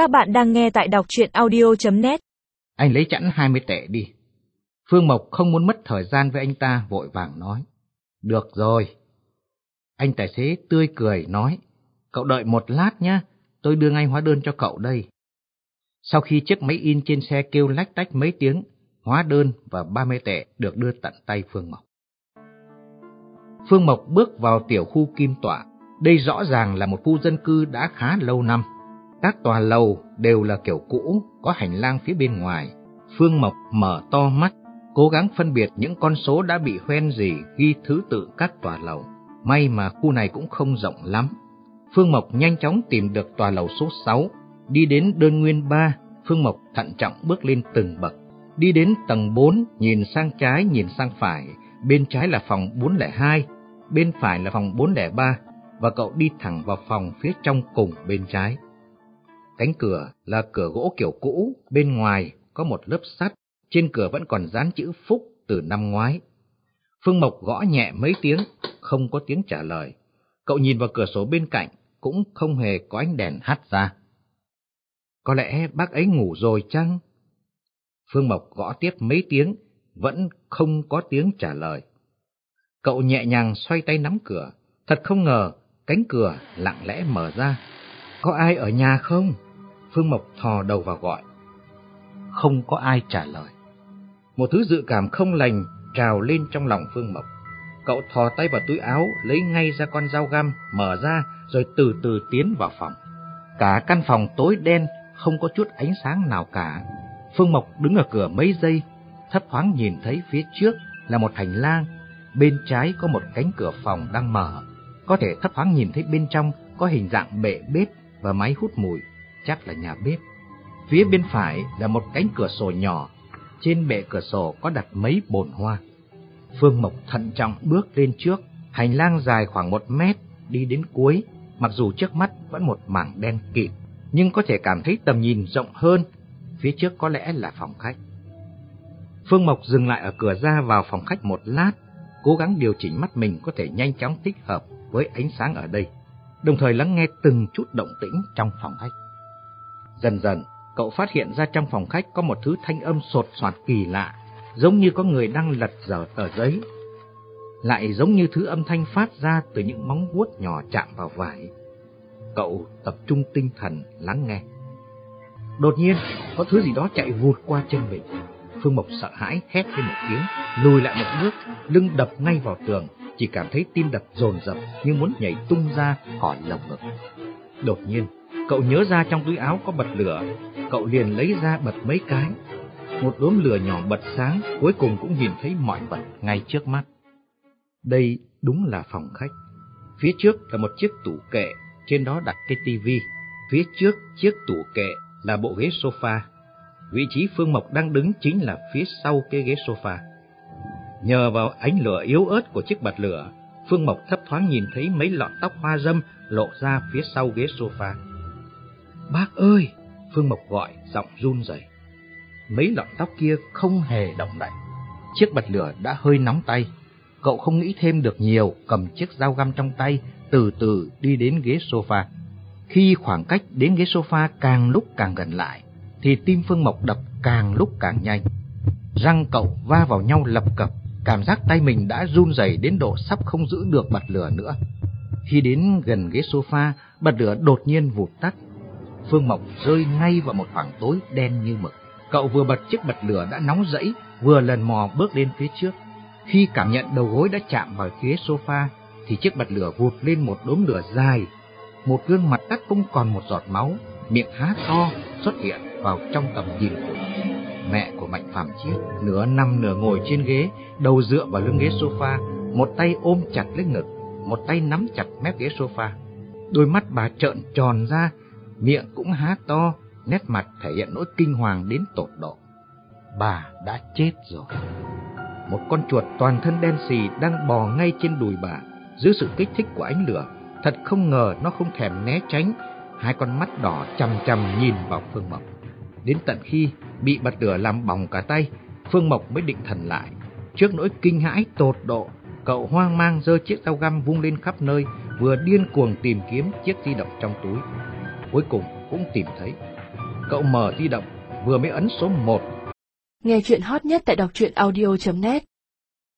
Các bạn đang nghe tại đọc truyện audio.net. Anh lấy chẵn 20 tệ đi. Phương Mộc không muốn mất thời gian với anh ta, vội vàng nói. Được rồi. Anh tài xế tươi cười nói. Cậu đợi một lát nhé, tôi đưa ngay hóa đơn cho cậu đây. Sau khi chiếc máy in trên xe kêu lách tách mấy tiếng, hóa đơn và 30 tệ được đưa tận tay Phương Mộc. Phương Mộc bước vào tiểu khu Kim tỏa Đây rõ ràng là một khu dân cư đã khá lâu năm. Các tòa lầu đều là kiểu cũ, có hành lang phía bên ngoài. Phương Mộc mở to mắt, cố gắng phân biệt những con số đã bị hoen gì ghi thứ tự các tòa lầu. May mà khu này cũng không rộng lắm. Phương Mộc nhanh chóng tìm được tòa lầu số 6, đi đến đơn nguyên 3, Phương Mộc thận trọng bước lên từng bậc. Đi đến tầng 4, nhìn sang trái, nhìn sang phải, bên trái là phòng 402, bên phải là phòng 403, và cậu đi thẳng vào phòng phía trong cùng bên trái. Cánh cửa là cửa gỗ kiểu cũ, bên ngoài có một lớp sắt, trên cửa vẫn còn dán chữ Phúc từ năm ngoái. Phương Mộc gõ nhẹ mấy tiếng, không có tiếng trả lời. Cậu nhìn vào cửa sổ bên cạnh, cũng không hề có ánh đèn hắt ra. Có lẽ bác ấy ngủ rồi chăng? Phương Mộc gõ tiếp mấy tiếng, vẫn không có tiếng trả lời. Cậu nhẹ nhàng xoay tay nắm cửa, thật không ngờ cánh cửa lặng lẽ mở ra. Có ai ở nhà không? Phương Mộc thò đầu vào gọi. Không có ai trả lời. Một thứ dự cảm không lành trào lên trong lòng Phương Mộc. Cậu thò tay vào túi áo, lấy ngay ra con dao găm, mở ra, rồi từ từ tiến vào phòng. Cả căn phòng tối đen, không có chút ánh sáng nào cả. Phương Mộc đứng ở cửa mấy giây, thấp thoáng nhìn thấy phía trước là một hành lang, bên trái có một cánh cửa phòng đang mở. Có thể thấp thoáng nhìn thấy bên trong có hình dạng bệ bếp và máy hút mùi, chắc là nhà bếp. Phía bên phải là một cánh cửa sổ nhỏ, trên bệ cửa sổ có đặt mấy bồn hoa. Phương Mộc thận trọng bước lên trước, hành lang dài khoảng một mét, đi đến cuối, mặc dù trước mắt vẫn một mảng đen kịt, nhưng có thể cảm thấy tầm nhìn rộng hơn, phía trước có lẽ là phòng khách. Phương Mộc dừng lại ở cửa ra vào phòng khách một lát, cố gắng điều chỉnh mắt mình có thể nhanh chóng thích hợp với ánh sáng ở đây, đồng thời lắng nghe từng chút động tĩnh trong phòng khách. Dần dần, cậu phát hiện ra trong phòng khách có một thứ thanh âm sột soạt kỳ lạ, giống như có người đang lật dở tờ giấy. Lại giống như thứ âm thanh phát ra từ những móng vuốt nhỏ chạm vào vải. Cậu tập trung tinh thần lắng nghe. Đột nhiên, có thứ gì đó chạy vụt qua chân mình. Phương Mộc sợ hãi hét lên một tiếng, lùi lại một bước, lưng đập ngay vào tường, chỉ cảm thấy tim đập dồn dập như muốn nhảy tung ra khỏi lồng ngực. Đột nhiên, cậu nhớ ra trong túi áo có bật lửa, cậu liền lấy ra bật mấy cái. Một đốm lửa nhỏ bật sáng, cuối cùng cũng nhìn thấy mọi vật ngay trước mắt. Đây đúng là phòng khách. Phía trước là một chiếc tủ kệ, trên đó đặt cái tivi. Phía trước chiếc tủ kệ là bộ ghế sofa. Vị trí Phương Mộc đang đứng chính là phía sau cái ghế sofa. Nhờ vào ánh lửa yếu ớt của chiếc bật lửa, Phương Mộc thấp thoáng nhìn thấy mấy lọn tóc hoa dâm lộ ra phía sau ghế sofa. Bác ơi! Phương Mộc gọi, giọng run rẩy. Mấy lọn tóc kia không hề động đậy. Chiếc bật lửa đã hơi nóng tay. Cậu không nghĩ thêm được nhiều, cầm chiếc dao găm trong tay, từ từ đi đến ghế sofa. Khi khoảng cách đến ghế sofa càng lúc càng gần lại, thì tim Phương Mộc đập càng lúc càng nhanh. Răng cậu va vào nhau lập cập, cảm giác tay mình đã run rẩy đến độ sắp không giữ được bật lửa nữa. Khi đến gần ghế sofa, bật lửa đột nhiên vụt tắt. Phương Mộc rơi ngay vào một khoảng tối đen như mực. Cậu vừa bật chiếc bật lửa đã nóng rẫy, vừa lần mò bước lên phía trước. Khi cảm nhận đầu gối đã chạm vào ghế sofa, thì chiếc bật lửa vụt lên một đốm lửa dài. Một gương mặt tắt không còn một giọt máu, miệng há to xuất hiện vào trong tầm nhìn của mẹ của Mạnh Phạm Chiết, nửa nằm nửa ngồi trên ghế, đầu dựa vào lưng ghế sofa, một tay ôm chặt lấy ngực, một tay nắm chặt mép ghế sofa. Đôi mắt bà trợn tròn ra, miệng cũng há to, nét mặt thể hiện nỗi kinh hoàng đến tột độ. Bà đã chết rồi. Một con chuột toàn thân đen xì đang bò ngay trên đùi bà, dưới sự kích thích của ánh lửa. Thật không ngờ nó không thèm né tránh, hai con mắt đỏ chằm chằm nhìn vào Phương Mộc. Đến tận khi bị bật lửa làm bỏng cả tay, Phương Mộc mới định thần lại. Trước nỗi kinh hãi tột độ, cậu hoang mang giơ chiếc dao găm vung lên khắp nơi, vừa điên cuồng tìm kiếm chiếc di động trong túi. Cuối cùng cũng tìm thấy, Cậu mở di động, vừa mới ấn số 1. Nghe chuyện hot nhất tại đọc truyện audio.net